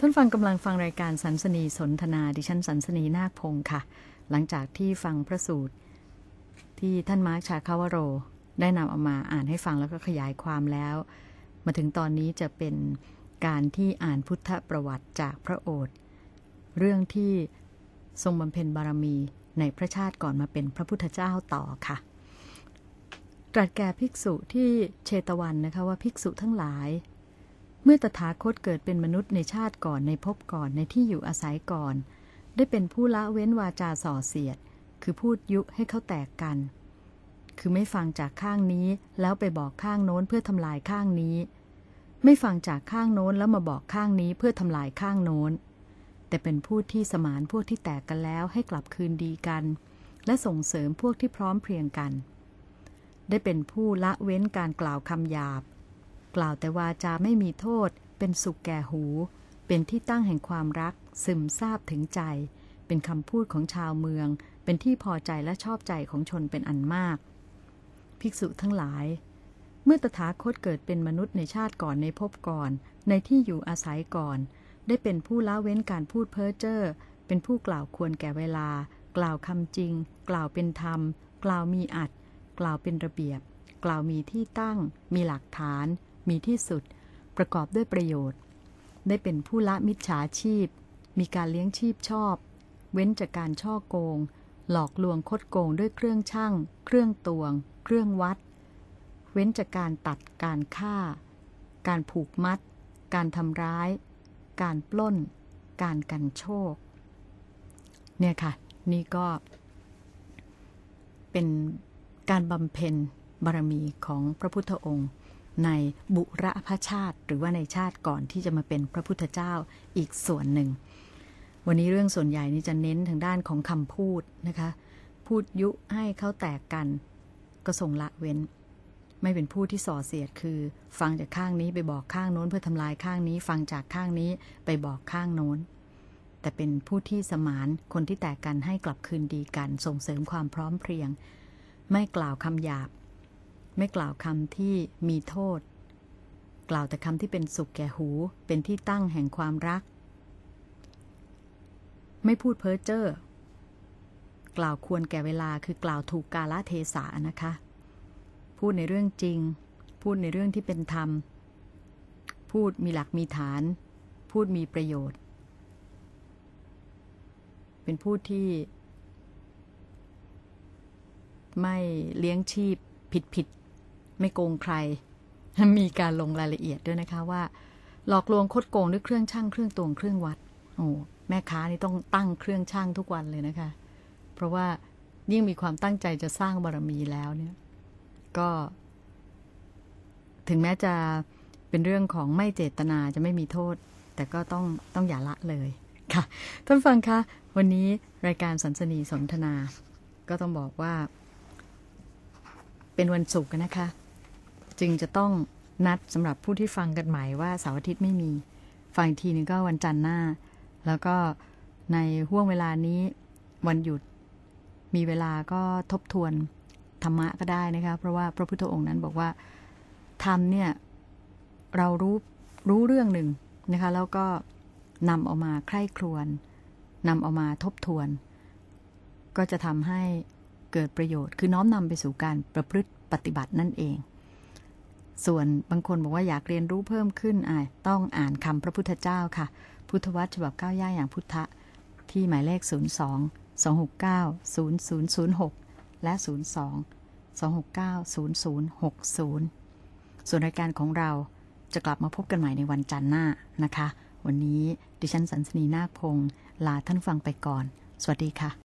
ท่านฟังกำลังฟังรายการสันสนีสนทนาดิฉันสันสนีนาคพงศ์ค่ะ หลังจากที่ฟังพระสูตร ที่ท่านมาร์คชาคาวโร ได้นำเอามาอ่านให้ฟังแล้วก็ขยายความแล้ว มาถึงตอนนี้จะเป็นการที่อ่านพุทธประวัติจากพระโอษฐ์เรื่องที่ทรงบำเพ็ญบารมีในพระชาติก่อนมาเป็นพระพุทธเจ้าต่อค่ะตรัสแก่ภิกษุที่เชตวันนะคะว่าภิกษุทั้งหลาย เมื่อตถาคตเกิดเป็นมนุษย์ในชาติก่อนในภพก่อนในที่อยู่อาศัยก่อน ได้เป็นผู้ละเว้นวาจาส่อเสียด คือพูดยุให้เขาแตกกัน คือไม่ฟังจากข้างนี้แล้วไปบอกข้างโน้นเพื่อทำลายข้างนี้ ไม่ฟังจากข้างโน้นแล้วมาบอกข้างนี้เพื่อทำลายข้างโน้น แต่เป็นผู้ที่สมานพวกที่แตกกันแล้วให้กลับคืนดีกัน และส่งเสริมพวกที่พร้อมเพรียงกัน ได้เป็นผู้ละเว้นการกล่าวคำหยาบ กล่าวแต่วาจาไม่มีโทษ เป็นสุขแก่หู เป็นที่ตั้งแห่งความรัก ซึมซาบถึงใจ เป็นคำพูดของชาวเมือง เป็นที่พอใจและชอบใจของชนเป็นอันมาก ภิกษุทั้งหลาย เมื่อตถาคตเกิดเป็นมนุษย์ในชาติก่อนในภพก่อน ในที่อยู่อาศัยก่อน ได้เป็นผู้ละเว้นการพูดเพ้อเจ้อเป็นผู้กล่าวควรแก่เวลา กล่าวคำจริง กล่าวเป็นธรรม กล่าวมีอัด กล่าวเป็นระเบียบ กล่าวมีที่ตั้ง มีหลักฐาน มีที่สุด ประกอบด้วยประโยชน์ ได้เป็นผู้ละมิจฉาชีพ มีการเลี้ยงชีพชอบ เว้นจากการช่อโกง หลอกลวงคดโกงด้วยเครื่องช่าง เครื่องตวง เครื่องวัด เว้นจากการตัดการฆ่า การผูกมัด การทำร้าย การปล้น การกันโชค เนี่ยค่ะ นี่ก็ เป็นการบำเพ็ญบารมีของพระพุทธองค์ ในบุรพชาติ หรือว่าในชาติก่อนที่จะมาเป็นพระพุทธเจ้าอีกส่วนหนึ่ง วันนี้เรื่องส่วนใหญ่นี่จะเน้นทางด้านของคำพูดนะคะ พูดยุให้เขาแตกกัน ก็ทรงละเว้น ไม่เป็นผู้ที่ส่อเสียดคือ ฟังจากข้างนี้ไปบอกข้างโน้นเพื่อทำลายข้างนี้ ฟังจากข้างนี้ไปบอกข้างโน้นแต่เป็นผู้ที่สมานคนที่แตกกันให้กลับคืนดีกันส่งเสริมความพร้อมเพรียง ไม่กล่าวคำหยาบ ไม่กล่าวคำที่มีโทษ กล่าวแต่คำที่เป็นสุขแก่หู เป็นที่ตั้งแห่งความรัก ไม่พูดเพ้อเจ้อกล่าวควรแก่เวลาคือกล่าวถูกกาลเทศะนะคะ พูดในเรื่องจริง พูดในเรื่องที่เป็นธรรม พูดมีหลักมีฐาน พูดมีประโยชน์ เป็นผู้ที่ ไม่เลี้ยงชีพผิดผิด ไม่โกงใคร มีการลงรายละเอียดด้วยนะคะว่า หลอกลวงคดโกงด้วยเครื่องช่างเครื่องตวงเครื่องวัดโอ้แม่ค้านี่ต้องตั้งเครื่องช่างทุกวันเลยนะคะ เพราะว่ายิ่งมีความตั้งใจจะสร้างบารมีแล้วเนี่ย ก็ ถึงแม้จะเป็นเรื่องของไม่เจตนาจะไม่มีโทษ แต่ก็ต้องต้องอย่าละเลยค่ะ ท่านฟังคะวันนี้รายการสันสนีสนทนา ก็ต้องบอกว่า เป็นวันศุกร์นะคะ จึงจะต้องนัดสำหรับผู้ที่ฟังกันใหม่ว่าเสาร์อาทิตย์ไม่มี ฟังทีนึงก็วันจันทร์หน้า แล้วก็ในห่วงเวลานี้วันหยุดมีเวลาก็ทบทวนธรรมะก็ได้นะคะเพราะว่าพระพุทธองค์นั้นบอกว่าธรรมเนี่ยเรารู้รู้เรื่องหนึ่งนะคะแล้วก็นำเอามาใคร่ครวญนำเอามาทบทวน ก็จะทำให้เกิดประโยชน์ คือน้อมนำไปสู่การประพฤติปฏิบัตินั่นเอง ส่วนบางคนบอกว่าอยากเรียนรู้เพิ่มขึ้นอ่าต้องอ่านคำพระพุทธเจ้าค่ะ พุทธวัตรฉบับก้าวย่าอย่างพุทธะ ที่หมายเลข 02 269 0006 และ 02 269 0060 ส่วนรายการของเราจะกลับมาพบกันใหม่ในวันจันทร์หน้านะคะ วันนี้ดิฉันสันสนีนาคพงศ์ลาท่านฟังไปก่อน สวัสดีค่ะ